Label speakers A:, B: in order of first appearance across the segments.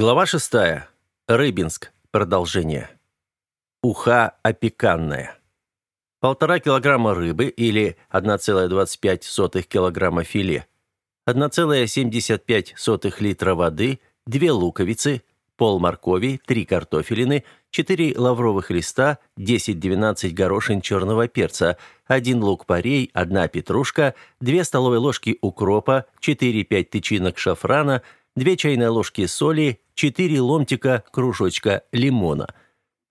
A: Глава 6. Рыбинск. Продолжение. Уха опеканная. Полтора килограмма рыбы или 1,25 килограмма филе, 1,75 литра воды, 2 луковицы, пол моркови, 3 картофелины, 4 лавровых листа, 10-12 горошин черного перца, 1 лук-порей, 1 петрушка, 2 столовые ложки укропа, 4-5 тычинок шафрана, 2 чайные ложки соли, 4 ломтика кружочка лимона.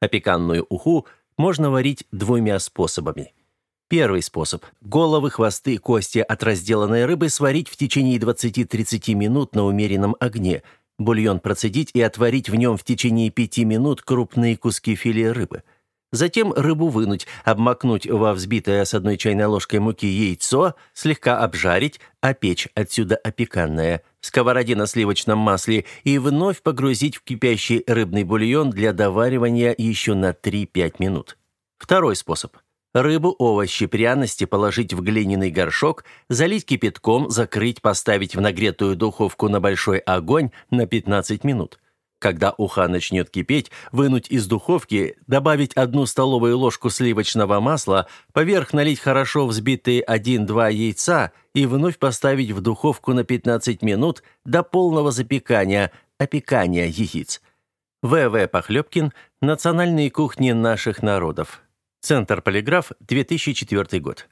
A: Опеканную уху можно варить двумя способами. Первый способ. Головы, хвосты, кости от разделанной рыбы сварить в течение 20-30 минут на умеренном огне – Бульон процедить и отварить в нем в течение пяти минут крупные куски филе рыбы. Затем рыбу вынуть, обмакнуть во взбитое с одной чайной ложкой муки яйцо, слегка обжарить, опечь, отсюда опеканное, в сковороде на сливочном масле и вновь погрузить в кипящий рыбный бульон для доваривания еще на 3-5 минут. Второй способ – Рыбу, овощи, пряности положить в глиняный горшок, залить кипятком, закрыть, поставить в нагретую духовку на большой огонь на 15 минут. Когда уха начнет кипеть, вынуть из духовки, добавить одну столовую ложку сливочного масла, поверх налить хорошо взбитые 1-2 яйца и вновь поставить в духовку на 15 минут до полного запекания, опекания яиц. В.В. Похлебкин «Национальные кухни наших народов». Центр «Полиграф», 2004 год.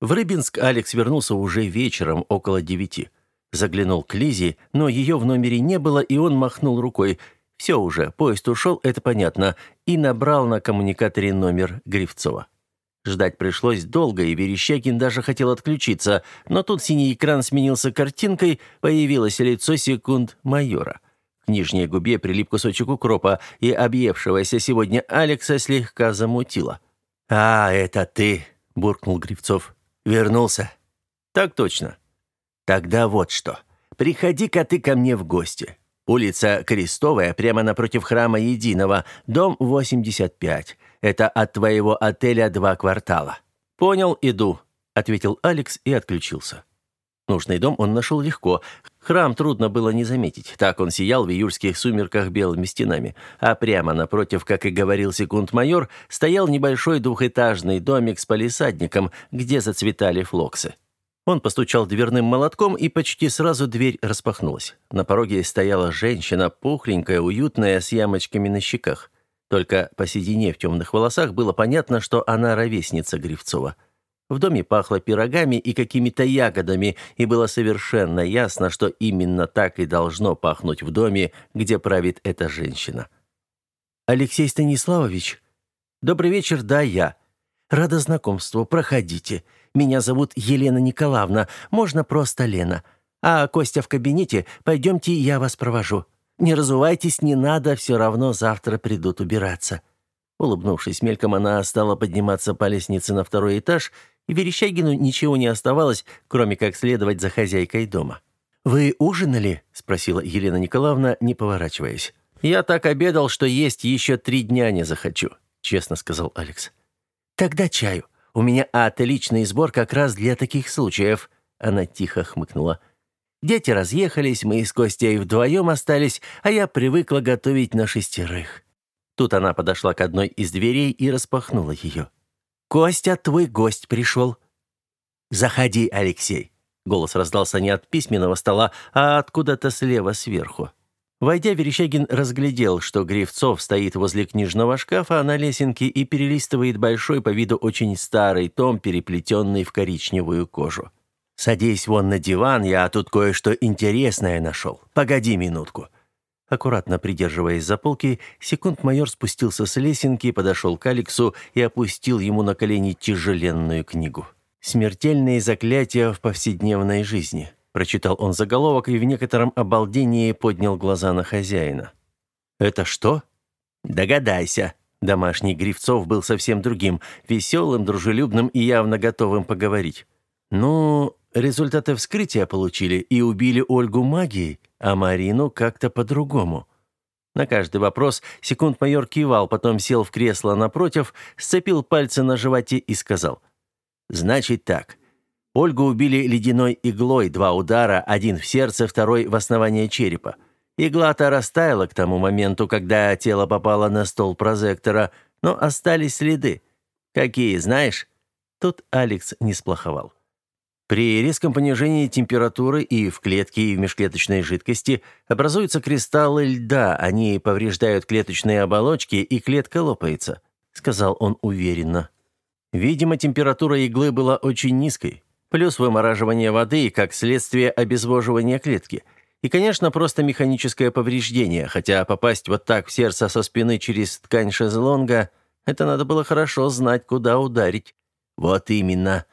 A: В Рыбинск Алекс вернулся уже вечером, около девяти. Заглянул к Лизе, но ее в номере не было, и он махнул рукой. «Все уже, поезд ушел, это понятно», и набрал на коммуникаторе номер Гривцова. Ждать пришлось долго, и Верещагин даже хотел отключиться, но тут синий экран сменился картинкой, появилось лицо секунд майора. К нижней губе прилип кусочек укропа, и объевшегося сегодня Алекса слегка замутило. «А, это ты!» — буркнул Гривцов. «Вернулся?» «Так точно». «Тогда вот что. Приходи-ка ты ко мне в гости. Улица Крестовая, прямо напротив храма Единого, дом 85. Это от твоего отеля два квартала». «Понял, иду», — ответил Алекс и отключился. Нужный дом он нашел легко. Храм трудно было не заметить. Так он сиял в июльских сумерках белыми стенами. А прямо напротив, как и говорил секунд-майор, стоял небольшой двухэтажный домик с палисадником, где зацветали флоксы. Он постучал дверным молотком, и почти сразу дверь распахнулась. На пороге стояла женщина, пухленькая, уютная, с ямочками на щеках. Только по седине в темных волосах было понятно, что она ровесница Гривцова. В доме пахло пирогами и какими-то ягодами, и было совершенно ясно, что именно так и должно пахнуть в доме, где правит эта женщина. «Алексей Станиславович?» «Добрый вечер, да, я. Рада знакомству, проходите. Меня зовут Елена Николаевна, можно просто Лена. А Костя в кабинете, пойдемте, я вас провожу. Не разувайтесь, не надо, все равно завтра придут убираться». Улыбнувшись мельком, она стала подниматься по лестнице на второй этаж и Верещагину ничего не оставалось, кроме как следовать за хозяйкой дома. «Вы ужинали?» – спросила Елена Николаевна, не поворачиваясь. «Я так обедал, что есть еще три дня не захочу», – честно сказал Алекс. «Тогда чаю. У меня отличный сбор как раз для таких случаев», – она тихо хмыкнула. «Дети разъехались, мы с Костей вдвоем остались, а я привыкла готовить на шестерых». Тут она подошла к одной из дверей и распахнула ее. «Костя, твой гость пришел». «Заходи, Алексей». Голос раздался не от письменного стола, а откуда-то слева сверху. Войдя, Верещагин разглядел, что Гривцов стоит возле книжного шкафа на лесенке и перелистывает большой по виду очень старый том, переплетенный в коричневую кожу. «Садись вон на диван, я тут кое-что интересное нашел. Погоди минутку». Аккуратно придерживаясь за полки, секунд-майор спустился с лесенки, подошел к Алексу и опустил ему на колени тяжеленную книгу. «Смертельные заклятия в повседневной жизни», – прочитал он заголовок и в некотором обалдении поднял глаза на хозяина. «Это что?» «Догадайся». Домашний Гривцов был совсем другим, веселым, дружелюбным и явно готовым поговорить. «Ну, результаты вскрытия получили и убили Ольгу магией?» а Марину как-то по-другому. На каждый вопрос секунд-майор кивал, потом сел в кресло напротив, сцепил пальцы на животе и сказал. «Значит так. Ольгу убили ледяной иглой, два удара, один в сердце, второй в основание черепа. Игла-то растаяла к тому моменту, когда тело попало на стол прозектора, но остались следы. Какие, знаешь? Тут Алекс не сплоховал. При резком понижении температуры и в клетке, и в межклеточной жидкости образуются кристаллы льда, они повреждают клеточные оболочки, и клетка лопается, сказал он уверенно. Видимо, температура иглы была очень низкой, плюс вымораживание воды и, как следствие, обезвоживание клетки. И, конечно, просто механическое повреждение, хотя попасть вот так в сердце со спины через ткань шезлонга – это надо было хорошо знать, куда ударить. Вот именно.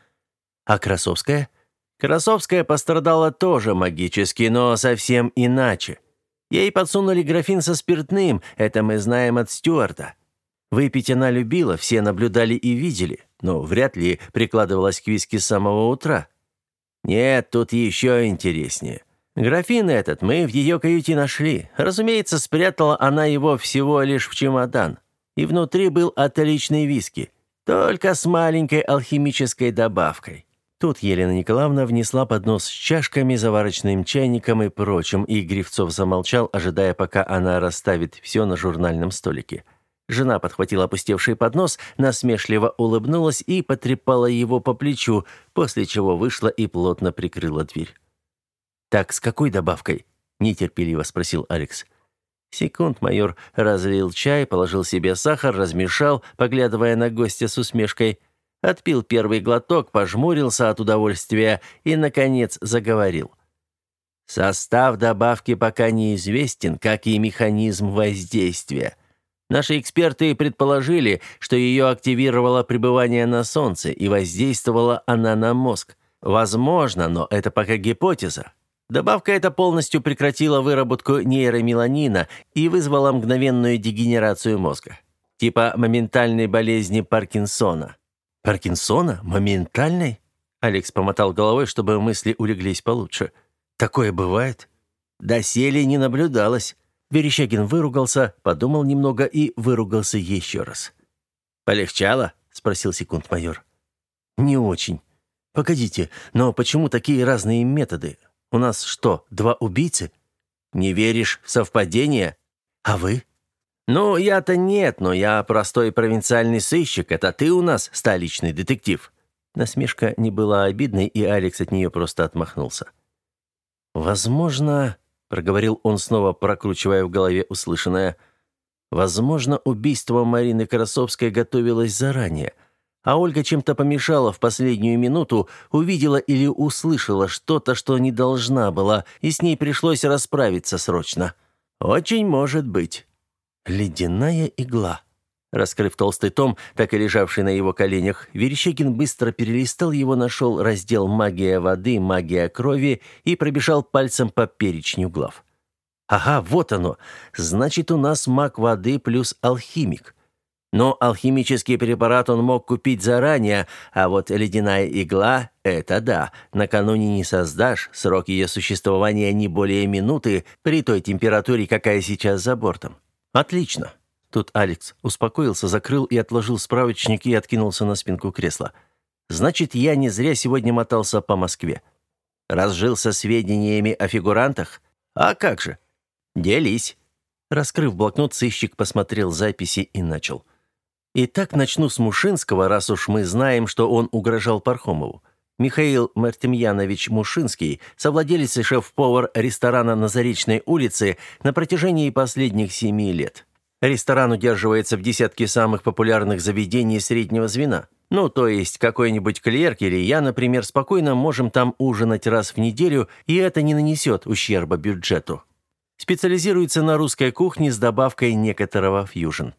A: А Красовская? Красовская пострадала тоже магически, но совсем иначе. Ей подсунули графин со спиртным, это мы знаем от Стюарта. Выпить она любила, все наблюдали и видели, но вряд ли прикладывалась к виски с самого утра. Нет, тут еще интереснее. Графин этот мы в ее каюте нашли. Разумеется, спрятала она его всего лишь в чемодан. И внутри был отличный виски, только с маленькой алхимической добавкой. Тут Елена Николаевна внесла поднос с чашками, заварочным чайником и прочим, и Гривцов замолчал, ожидая, пока она расставит все на журнальном столике. Жена подхватила опустевший поднос, насмешливо улыбнулась и потрепала его по плечу, после чего вышла и плотно прикрыла дверь. «Так, с какой добавкой?» – нетерпеливо спросил Алекс. Секунд майор разлил чай, положил себе сахар, размешал, поглядывая на гостя с усмешкой – Отпил первый глоток, пожмурился от удовольствия и, наконец, заговорил. Состав добавки пока неизвестен, как и механизм воздействия. Наши эксперты предположили, что ее активировало пребывание на Солнце и воздействовала она на мозг. Возможно, но это пока гипотеза. Добавка эта полностью прекратила выработку нейромеланина и вызвала мгновенную дегенерацию мозга. Типа моментальной болезни Паркинсона. «Паркинсона? Моментальной?» Алекс помотал головой, чтобы мысли улеглись получше. «Такое бывает?» «Доселе не наблюдалось». Верещагин выругался, подумал немного и выругался еще раз. «Полегчало?» — спросил секунд-майор. «Не очень. Погодите, но почему такие разные методы? У нас что, два убийцы?» «Не веришь в совпадение?» «А вы?» «Ну, я-то нет, но я простой провинциальный сыщик. Это ты у нас столичный детектив». Насмешка не была обидной, и Алекс от нее просто отмахнулся. «Возможно...» — проговорил он снова, прокручивая в голове услышанное. «Возможно, убийство Марины Красовской готовилось заранее, а Ольга чем-то помешала в последнюю минуту, увидела или услышала что-то, что не должна была, и с ней пришлось расправиться срочно. Очень может быть». Ледяная игла. Раскрыв толстый том, так и лежавший на его коленях, Верещагин быстро перелистал его, нашел раздел «Магия воды», «Магия крови» и пробежал пальцем по перечню глав. «Ага, вот оно. Значит, у нас маг воды плюс алхимик. Но алхимический препарат он мог купить заранее, а вот ледяная игла – это да, накануне не создашь, срок ее существования не более минуты при той температуре, какая сейчас за бортом. «Отлично». Тут Алекс успокоился, закрыл и отложил справочник и откинулся на спинку кресла. «Значит, я не зря сегодня мотался по Москве. Разжился сведениями о фигурантах? А как же? Делись». Раскрыв блокнот, сыщик посмотрел записи и начал. «Итак, начну с Мушинского, раз уж мы знаем, что он угрожал Пархомову. Михаил Мартемьянович Мушинский, совладелец и шеф-повар ресторана на Заречной улице на протяжении последних семи лет. Ресторан удерживается в десятке самых популярных заведений среднего звена. Ну, то есть какой-нибудь клерк или я, например, спокойно можем там ужинать раз в неделю, и это не нанесет ущерба бюджету. Специализируется на русской кухне с добавкой некоторого фьюжн.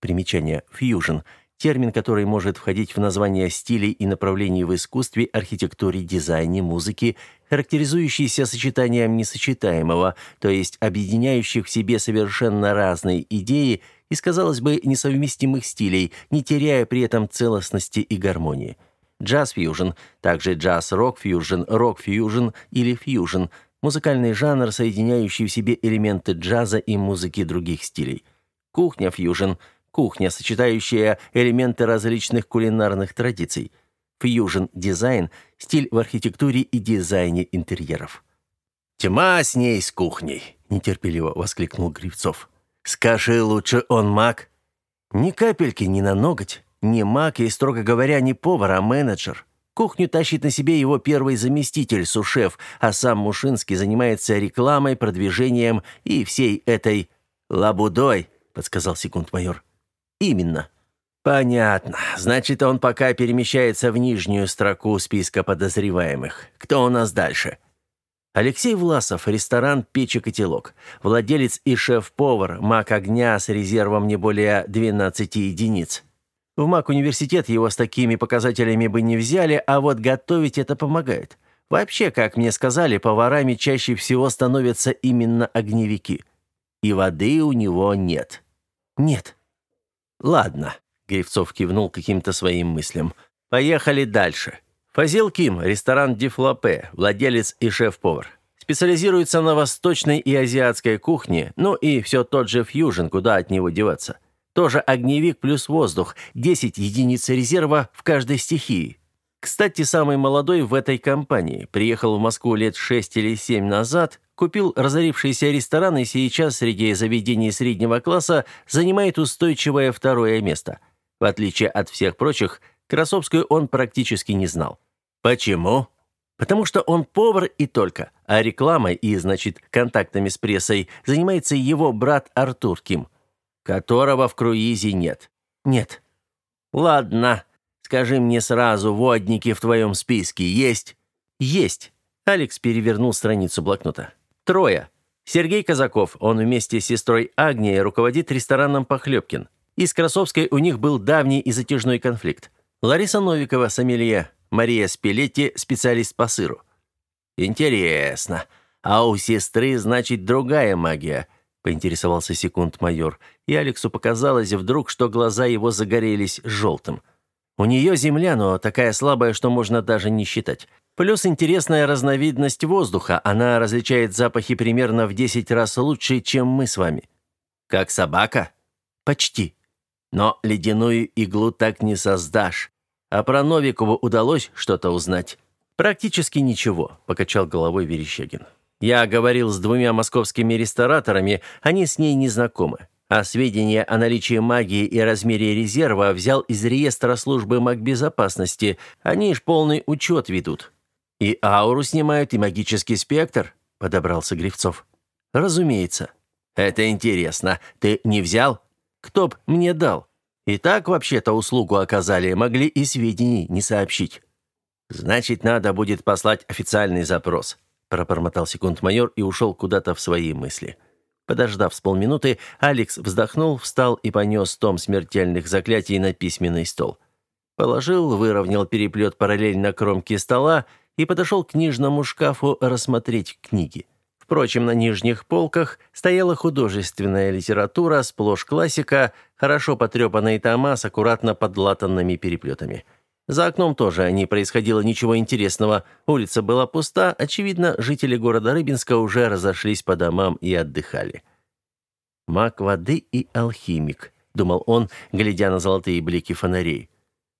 A: Примечание «фьюжн» термин, который может входить в название стилей и направлений в искусстве, архитектуре, дизайне, музыке, характеризующийся сочетанием несочетаемого, то есть объединяющих в себе совершенно разные идеи из, казалось бы, несовместимых стилей, не теряя при этом целостности и гармонии. Джаз-фьюжн, также джаз-рок-фьюжн, рок-фьюжн или фьюжн – музыкальный жанр, соединяющий в себе элементы джаза и музыки других стилей. Кухня-фьюжн – Кухня, сочетающая элементы различных кулинарных традиций. Фьюжн-дизайн – стиль в архитектуре и дизайне интерьеров. «Тьма с ней, с кухней. нетерпеливо воскликнул Гривцов. Скажи лучше, он маг? Ни капельки ни на ноготь. Не маг и, строго говоря, не повар, а менеджер. Кухню тащит на себе его первый заместитель, су-шеф, а сам Мушинский занимается рекламой, продвижением и всей этой лабудой, подсказал секунд-майор. Именно. Понятно. Значит, он пока перемещается в нижнюю строку списка подозреваемых. Кто у нас дальше? Алексей Власов, ресторан «Печь и котелок». Владелец и шеф-повар, маг огня с резервом не более 12 единиц. В маг-университет его с такими показателями бы не взяли, а вот готовить это помогает. Вообще, как мне сказали, поварами чаще всего становятся именно огневики. И воды у него нет. Нет. Ладно, Гривцов кивнул каким-то своим мыслям. Поехали дальше. Фазил Ким, ресторан Дифлопе, владелец и шеф-повар. Специализируется на восточной и азиатской кухне, ну и все тот же фьюжн, куда от него деваться. Тоже огневик плюс воздух, 10 единиц резерва в каждой стихии. Кстати, самый молодой в этой компании. Приехал в Москву лет 6 или 7 назад, купил разорившийся ресторан и сейчас среди заведений среднего класса занимает устойчивое второе место. В отличие от всех прочих, Красовскую он практически не знал. Почему? Потому что он повар и только, а рекламой и, значит, контактами с прессой занимается его брат Артур Ким, которого в круизе нет. Нет. Ладно, скажи мне сразу, водники в твоем списке есть? Есть. Алекс перевернул страницу блокнота. Трое. Сергей Казаков, он вместе с сестрой Агнией руководит рестораном Похлебкин. И с Красовской у них был давний и затяжной конфликт. Лариса Новикова, сомелье. Мария Спилетти, специалист по сыру. Интересно. А у сестры, значит, другая магия, поинтересовался секунд-майор, и Алексу показалось вдруг, что глаза его загорелись желтым. У нее земля, но такая слабая, что можно даже не считать. Плюс интересная разновидность воздуха. Она различает запахи примерно в 10 раз лучше, чем мы с вами. Как собака? Почти. Но ледяную иглу так не создашь. А про Новикову удалось что-то узнать? Практически ничего, покачал головой Верещагин. Я говорил с двумя московскими рестораторами, они с ней не знакомы. А сведения о наличии магии и размере резерва взял из реестра службы магбезопасности. Они ж полный учет ведут. И ауру снимают, и магический спектр, подобрался Гривцов. Разумеется. Это интересно. Ты не взял? Кто б мне дал? И так вообще-то услугу оказали, могли и сведений не сообщить. Значит, надо будет послать официальный запрос, пробормотал секунд-майор и ушел куда-то в свои мысли. Подождав с полминуты, Алекс вздохнул, встал и понес том смертельных заклятий на письменный стол. Положил, выровнял переплет параллельно кромке стола и подошел к книжному шкафу рассмотреть книги. Впрочем, на нижних полках стояла художественная литература, сплошь классика, хорошо потрепанные тома с аккуратно подлатанными переплетами. За окном тоже не происходило ничего интересного. Улица была пуста, очевидно, жители города Рыбинска уже разошлись по домам и отдыхали. «Маг воды и алхимик», — думал он, глядя на золотые блики фонарей.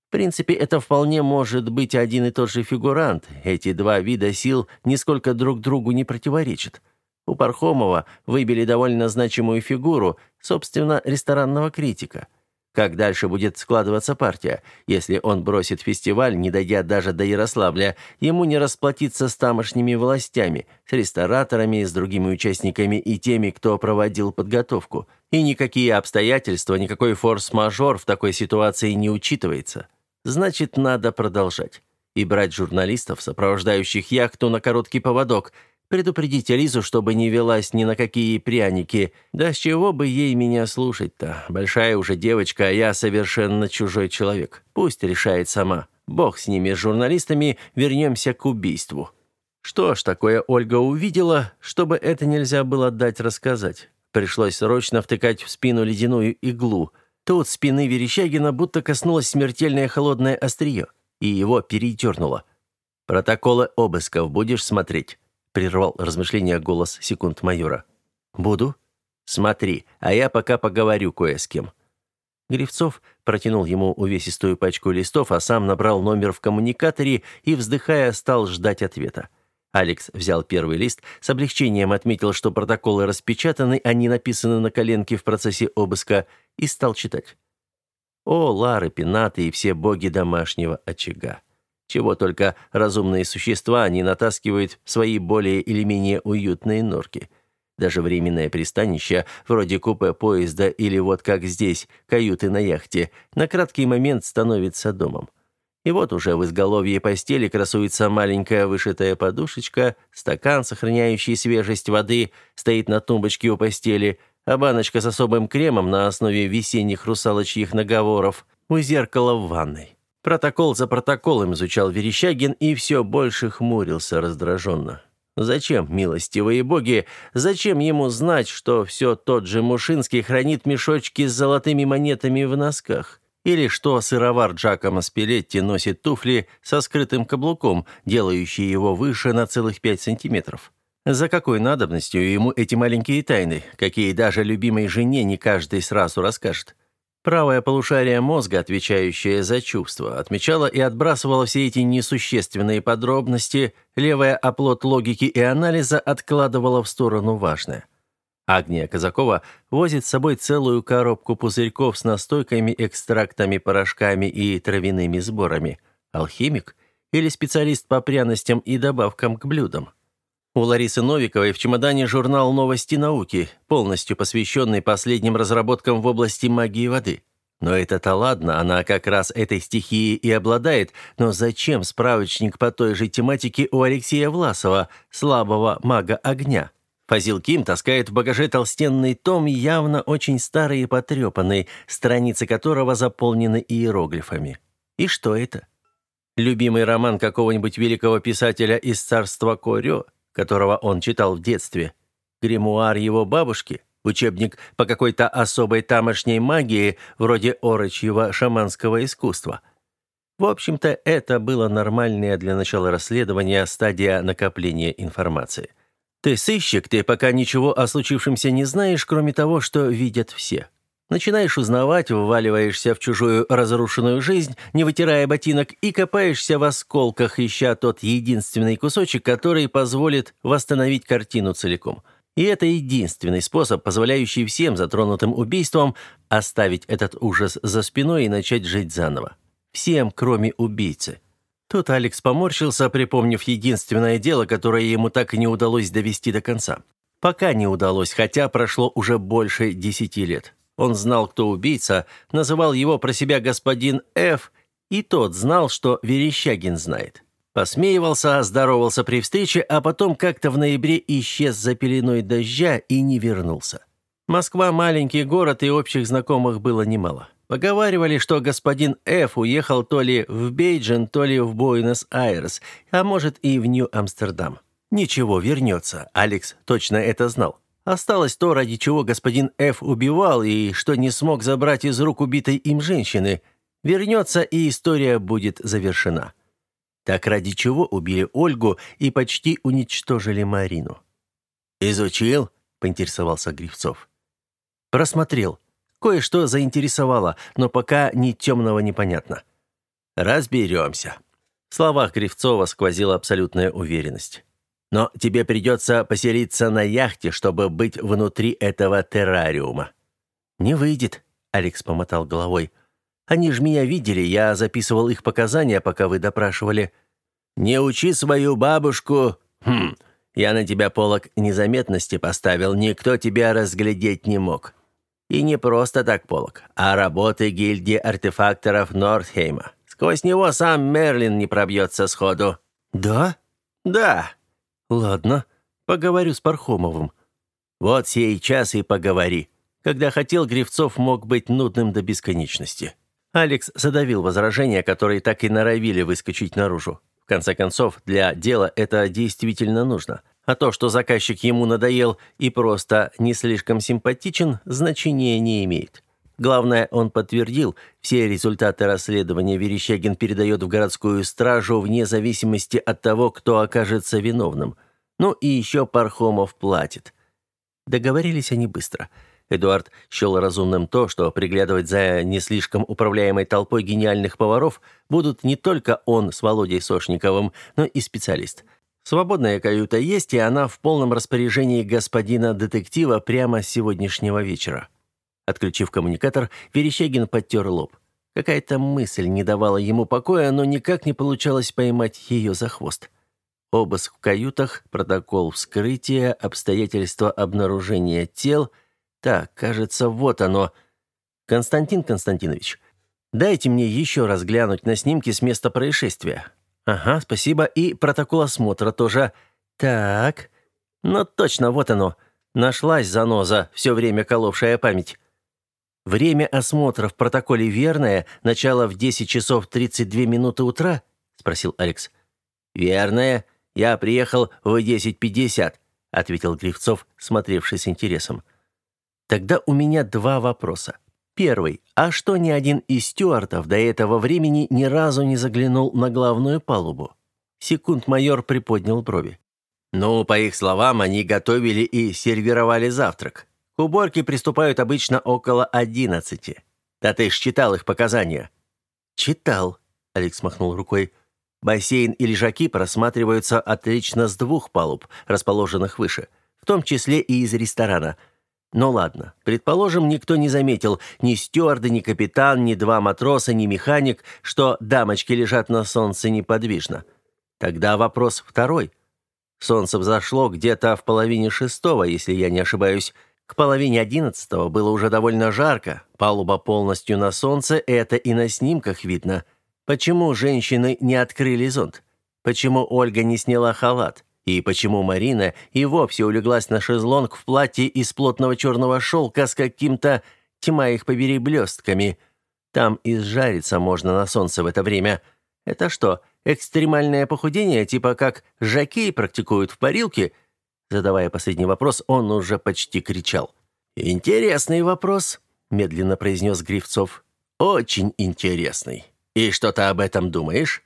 A: В принципе, это вполне может быть один и тот же фигурант. Эти два вида сил нисколько друг другу не противоречат. У Пархомова выбили довольно значимую фигуру, собственно, ресторанного критика. Как дальше будет складываться партия? Если он бросит фестиваль, не дойдя даже до Ярославля, ему не расплатиться с тамошними властями, с рестораторами, с другими участниками и теми, кто проводил подготовку. И никакие обстоятельства, никакой форс-мажор в такой ситуации не учитывается. Значит, надо продолжать. И брать журналистов, сопровождающих яхту на короткий поводок, предупредить Алису, чтобы не велась ни на какие пряники. Да с чего бы ей меня слушать-то? Большая уже девочка, а я совершенно чужой человек. Пусть решает сама. Бог с ними, с журналистами, вернемся к убийству. Что ж, такое Ольга увидела, чтобы это нельзя было дать рассказать. Пришлось срочно втыкать в спину ледяную иглу – Тут спины Верещагина будто коснулось смертельное холодное острие, и его передернуло. «Протоколы обысков будешь смотреть?» — прервал размышления голос секунд майора. «Буду?» «Смотри, а я пока поговорю кое с кем». Гривцов протянул ему увесистую пачку листов, а сам набрал номер в коммуникаторе и, вздыхая, стал ждать ответа. Алекс взял первый лист, с облегчением отметил, что протоколы распечатаны, а не написаны на коленке в процессе обыска, и стал читать. О, Лары, Пенаты и все боги домашнего очага! Чего только разумные существа не натаскивают в свои более или менее уютные норки. Даже временное пристанище, вроде купе поезда или вот как здесь, каюты на яхте, на краткий момент становится домом. И вот уже в изголовье постели красуется маленькая вышитая подушечка, стакан, сохраняющий свежесть воды, стоит на тумбочке у постели, а баночка с особым кремом на основе весенних русалочьих наговоров у зеркала в ванной. Протокол за протоколом изучал Верещагин и все больше хмурился раздраженно. Зачем, милостивые боги, зачем ему знать, что все тот же Мушинский хранит мешочки с золотыми монетами в носках? Или что сыровар Джакомо Спилетти носит туфли со скрытым каблуком, делающие его выше на целых пять сантиметров. За какой надобностью ему эти маленькие тайны, какие даже любимой жене не каждый сразу расскажет? Правое полушарие мозга, отвечающее за чувства, отмечало и отбрасывало все эти несущественные подробности, левое оплот логики и анализа откладывало в сторону важное. Агния Казакова возит с собой целую коробку пузырьков с настойками, экстрактами, порошками и травяными сборами. Алхимик или специалист по пряностям и добавкам к блюдам? У Ларисы Новиковой в чемодане журнал «Новости науки», полностью посвященный последним разработкам в области магии воды. Но это-то ладно, она как раз этой стихией и обладает, но зачем справочник по той же тематике у Алексея Власова, слабого мага огня? Фазил Ким таскает в багаже толстенный том, явно очень старый и потрепанный, страницы которого заполнены иероглифами. И что это? Любимый роман какого-нибудь великого писателя из царства Корё, которого он читал в детстве. Гримуар его бабушки, учебник по какой-то особой тамошней магии, вроде орочьего шаманского искусства. В общем-то, это было нормальное для начала расследования стадия накопления информации. Ты сыщик, ты пока ничего о случившемся не знаешь, кроме того, что видят все. Начинаешь узнавать, вваливаешься в чужую разрушенную жизнь, не вытирая ботинок, и копаешься в осколках, ища тот единственный кусочек, который позволит восстановить картину целиком. И это единственный способ, позволяющий всем затронутым убийством оставить этот ужас за спиной и начать жить заново. Всем, кроме убийцы. Тут Алекс поморщился, припомнив единственное дело, которое ему так и не удалось довести до конца. Пока не удалось, хотя прошло уже больше десяти лет. Он знал, кто убийца, называл его про себя господин Ф, и тот знал, что Верещагин знает. Посмеивался, здоровался при встрече, а потом как-то в ноябре исчез за пеленой дождя и не вернулся. Москва – маленький город, и общих знакомых было немало. Поговаривали, что господин Ф. уехал то ли в Бейджин, то ли в Буэнос-Айрес, а может и в Нью-Амстердам. Ничего, вернется, Алекс точно это знал. Осталось то, ради чего господин Ф. убивал и что не смог забрать из рук убитой им женщины. Вернется, и история будет завершена. Так ради чего убили Ольгу и почти уничтожили Марину? «Изучил?» — поинтересовался Гривцов. «Просмотрел», Кое-что заинтересовало, но пока ни темного непонятно. Разберемся. В словах Кривцова сквозила абсолютная уверенность. Но тебе придется поселиться на яхте, чтобы быть внутри этого террариума. Не выйдет, Алекс помотал головой. Они же меня видели, я записывал их показания, пока вы допрашивали. Не учи свою бабушку. Хм. Я на тебя полог незаметности поставил, никто тебя разглядеть не мог. И не просто так полок, а работы гильдии артефакторов Нордхейма. Сквозь него сам Мерлин не пробьется сходу». «Да?» «Да». «Ладно, поговорю с Пархомовым». «Вот сейчас и поговори». Когда хотел, Гривцов мог быть нудным до бесконечности. Алекс задавил возражения, которые так и норовили выскочить наружу. В конце концов, для дела это действительно нужно. А то, что заказчик ему надоел и просто не слишком симпатичен, значения не имеет. Главное, он подтвердил, все результаты расследования Верещагин передает в городскую стражу вне зависимости от того, кто окажется виновным. Ну и еще Пархомов платит. Договорились они быстро. Эдуард счел разумным то, что приглядывать за не слишком управляемой толпой гениальных поваров будут не только он с Володей Сошниковым, но и специалист – Свободная каюта есть, и она в полном распоряжении господина детектива прямо с сегодняшнего вечера. Отключив коммуникатор, Верещагин подтер лоб. Какая-то мысль не давала ему покоя, но никак не получалось поймать ее за хвост. Обыск в каютах, протокол вскрытия, обстоятельства обнаружения тел. Так, кажется, вот оно. Константин Константинович, дайте мне еще раз глянуть на снимки с места происшествия. Ага, спасибо. И протокол осмотра тоже. Так. Ну точно, вот оно. Нашлась заноза, все время коловшая память. Время осмотра в протоколе верное, начало в 10 часов 32 минуты утра? спросил Алекс. Верное. Я приехал в 10:50, ответил Гривцов, смотревший с интересом. Тогда у меня два вопроса. Первый. А что ни один из стюартов до этого времени ни разу не заглянул на главную палубу? Секунд-майор приподнял брови. Ну, по их словам, они готовили и сервировали завтрак. К уборке приступают обычно около одиннадцати. Да ты ж читал их показания. Читал, Алекс махнул рукой. Бассейн и лежаки просматриваются отлично с двух палуб, расположенных выше, в том числе и из ресторана – ну ладно, предположим, никто не заметил, ни стюарды, ни капитан, ни два матроса, ни механик, что дамочки лежат на солнце неподвижно. Тогда вопрос второй. Солнце взошло где-то в половине шестого, если я не ошибаюсь. К половине одиннадцатого было уже довольно жарко, палуба полностью на солнце, это и на снимках видно. Почему женщины не открыли зонт? Почему Ольга не сняла халат? И почему Марина и вовсе улеглась на шезлонг в платье из плотного черного шелка с каким-то, тьма их побери, блестками? Там изжариться можно на солнце в это время. Это что, экстремальное похудение, типа как жакеи практикуют в парилке? Задавая последний вопрос, он уже почти кричал. «Интересный вопрос», — медленно произнес Гривцов. «Очень интересный. И что ты об этом думаешь?»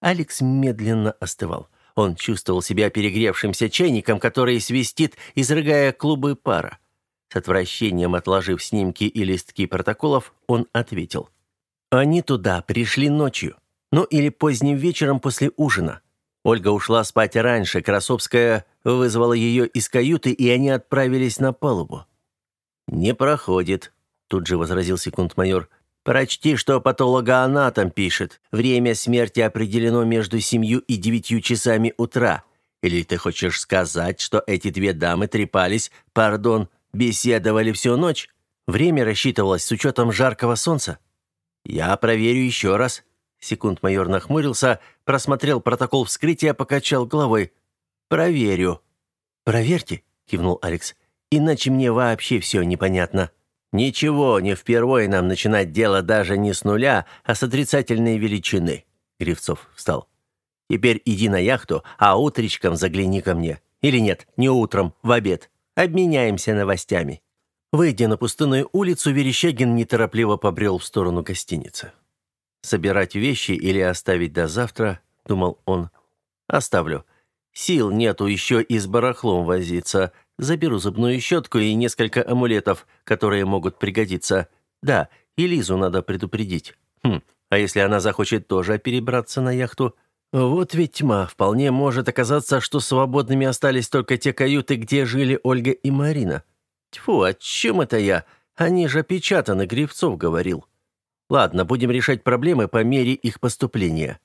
A: Алекс медленно остывал. Он чувствовал себя перегревшимся чайником, который свистит, изрыгая клубы пара. С отвращением отложив снимки и листки протоколов, он ответил. «Они туда пришли ночью. Ну или поздним вечером после ужина. Ольга ушла спать раньше, Красовская вызвала ее из каюты, и они отправились на палубу». «Не проходит», — тут же возразил секунд-майор. Прочти, что патологоанатом пишет. Время смерти определено между семью и девятью часами утра. Или ты хочешь сказать, что эти две дамы трепались, пардон, беседовали всю ночь? Время рассчитывалось с учетом жаркого солнца? Я проверю еще раз. Секунд-майор нахмурился, просмотрел протокол вскрытия, покачал головой. Проверю. Проверьте, кивнул Алекс. Иначе мне вообще все непонятно. «Ничего, не впервые нам начинать дело даже не с нуля, а с отрицательной величины», — Гривцов встал. «Теперь иди на яхту, а утречком загляни ко мне. Или нет, не утром, в обед. Обменяемся новостями». Выйдя на пустынную улицу, Верещагин неторопливо побрел в сторону гостиницы. «Собирать вещи или оставить до завтра?» — думал он. «Оставлю. Сил нету еще и с барахлом возиться. Заберу зубную щетку и несколько амулетов, которые могут пригодиться. Да, и Лизу надо предупредить. Хм, а если она захочет тоже перебраться на яхту? Вот ведь тьма. Вполне может оказаться, что свободными остались только те каюты, где жили Ольга и Марина. Тьфу, о чем это я? Они же опечатаны, Гривцов говорил. Ладно, будем решать проблемы по мере их поступления.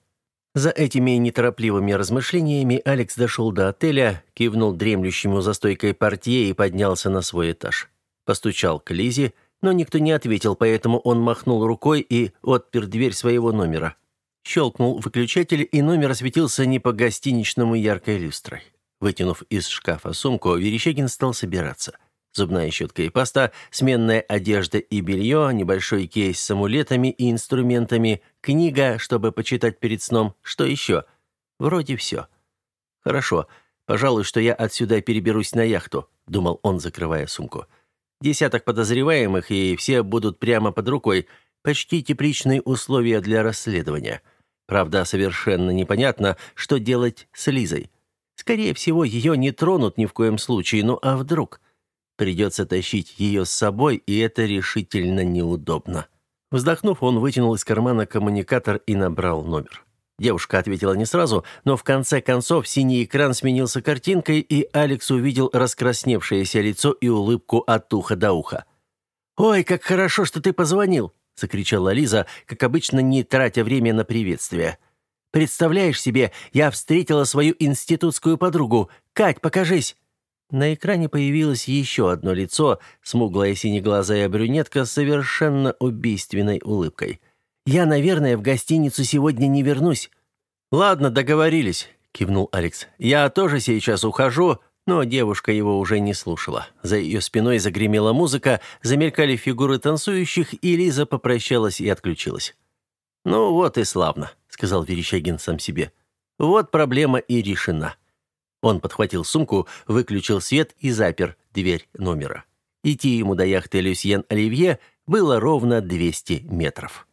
A: За этими неторопливыми размышлениями Алекс дошел до отеля, кивнул дремлющему за стойкой портье и поднялся на свой этаж. Постучал к Лизе, но никто не ответил, поэтому он махнул рукой и отпер дверь своего номера. Щелкнул выключатель, и номер осветился не по-гостиничному яркой люстрой. Вытянув из шкафа сумку, Верещагин стал собираться – зубная щетка и паста, сменная одежда и белье, небольшой кейс с амулетами и инструментами, книга, чтобы почитать перед сном, что еще? Вроде все. Хорошо, пожалуй, что я отсюда переберусь на яхту, думал он, закрывая сумку. Десяток подозреваемых, и все будут прямо под рукой. Почти тепличные условия для расследования. Правда, совершенно непонятно, что делать с Лизой. Скорее всего, ее не тронут ни в коем случае, ну а вдруг? Придется тащить ее с собой, и это решительно неудобно. Вздохнув, он вытянул из кармана коммуникатор и набрал номер. Девушка ответила не сразу, но в конце концов синий экран сменился картинкой, и Алекс увидел раскрасневшееся лицо и улыбку от уха до уха. «Ой, как хорошо, что ты позвонил!» — закричала Лиза, как обычно, не тратя время на приветствие. «Представляешь себе, я встретила свою институтскую подругу. Кать, покажись!» На экране появилось еще одно лицо, смуглая синеглазая брюнетка с совершенно убийственной улыбкой. «Я, наверное, в гостиницу сегодня не вернусь». «Ладно, договорились», — кивнул Алекс. «Я тоже сейчас ухожу, но девушка его уже не слушала. За ее спиной загремела музыка, замелькали фигуры танцующих, и Лиза попрощалась и отключилась. «Ну вот и славно», — сказал Верещагин сам себе. «Вот проблема и решена». Он подхватил сумку, выключил свет и запер дверь номера. Идти ему до яхты «Люсьен Оливье» было ровно 200 метров.